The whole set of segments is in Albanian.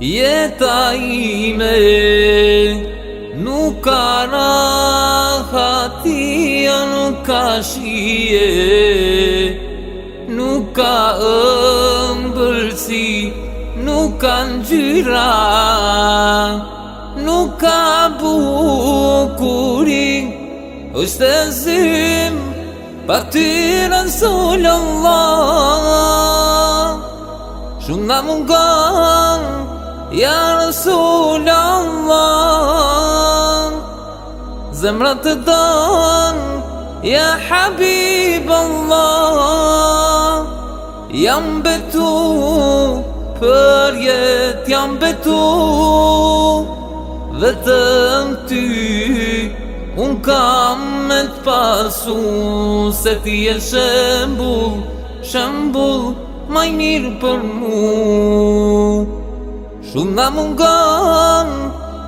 Jeta ime nuk ka hatia nuk ka shije, nuk ka ëmbëlsi, nuk ka gjyra nuk ka bukuri, është e zim, pa ty në sullë Allah, shumë nga Ja Rasul Allah Zemra të dan Ja Habib Allah Jam betu Për jet jam betu Dhe të në ty Unë kam me të pasu Se ti e shembul Shembul Maj mirë për mu Shumë në mungan,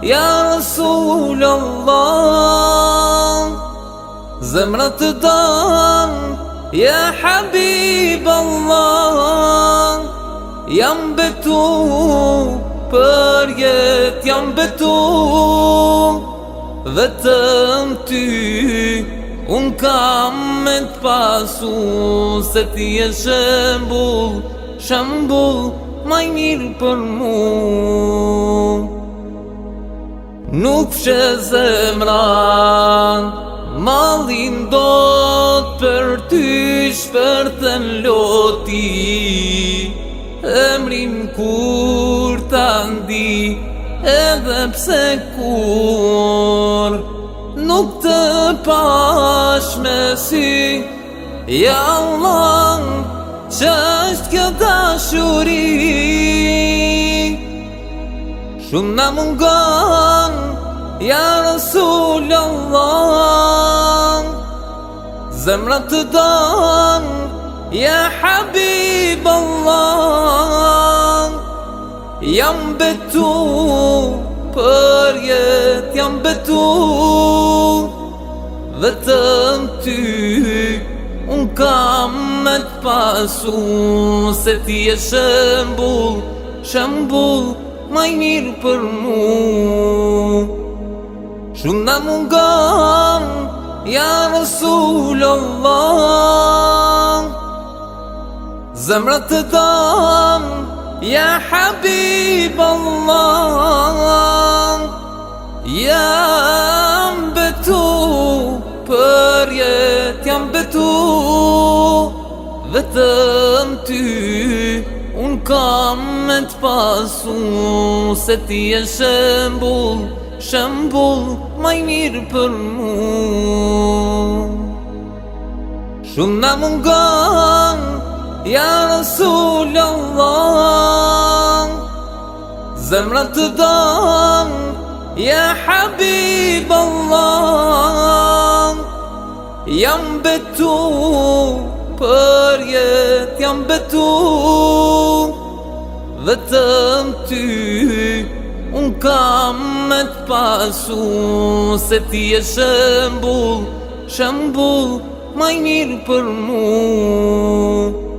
ja Rasul Allah Zemrë të dan, ja habib Allah Jam betu, për jet jam betu Dhe të ty, unë kam me të pasu Se ti e shembul, shembul maj mirë për mu Nuk fshë zemra Malin do të për ty shpër të në loti Emrin kur të ndi Edhe pse kur Nuk të pash me sy Ja Allah Që është kjo tashurit Shumë në mungon Ja nësullë allan Zemra të dan Ja habib allan Jam betu Për jet Jam betu Dhe ty Unë ka më pasu Se ti e shëmbull, shëmbull Më i mirë për mu Shumë në mungëm Ja Rasul Allah Zemra të dam Ja Habib Allah Ja Rasul Allah Të ty Unë kam me të pasu Se ti e shëmbull Shëmbull Maj mirë për mu Shumë me mungan Ja rësul Allah Zemrat të dan Ja habib Allah Ja mbetu jam betu Vëtëm ty Unë kam me të pasu Se ti e shëmbull Shëmbull Maj mirë për mu